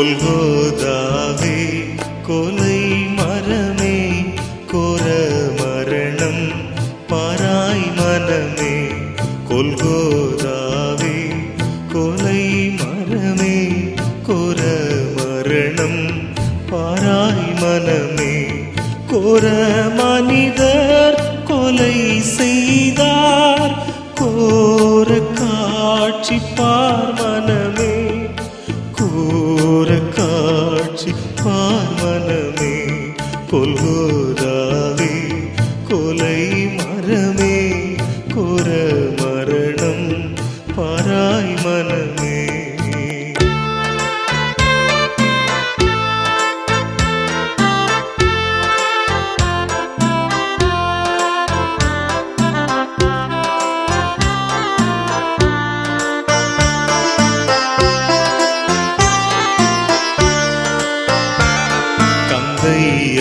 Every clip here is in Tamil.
கொல்கோதாவே கொலை மரமே கொர மரணம் பாராய் மனமே. கொல்கோதாவே கொலை மரமே கொர மரணம் பாராய் மனமே. கொர மனிதர் கொலை செய்தார் கோர காட்சி பார்மன மனமே கொல்கோதாவே கொலை மரமே குரல்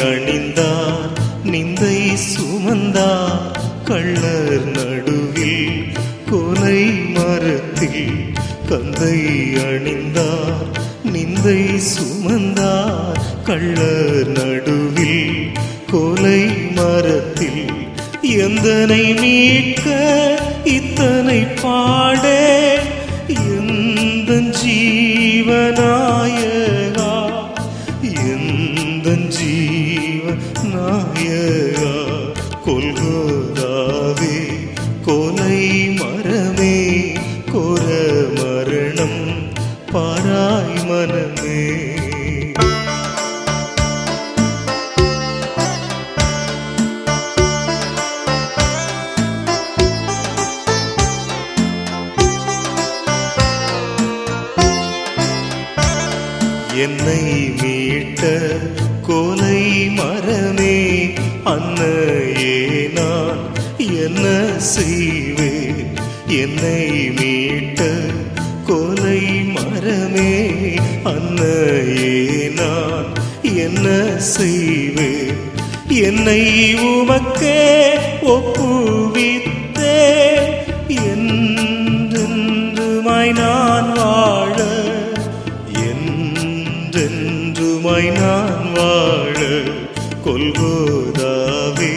அணிந்தார் நிந்தை சுமந்தார். கள்ளர் நடுவில் கொலை மரத்தில் கந்தை அணிந்தார். நிந்தை சுமந்தார் கள்ளர் நடுவில் கொலை மரத்தில் எந்தனை மீட்க இத்தனை பாடே எந்த ஜீவனா கொல்கோதாவே கொலை மரமே கொர மரணம் பாராய் மனமே. என்னை மீட்ட கொலை மரமே அன்னையே நான் என்ன செய்வேன்? என்னை மீட்ட கொலை மரமே அன்னையே நான் என்ன செய்வேன்? என்னை உமக்கே ஒப்புவித்த கொல்கோதாவே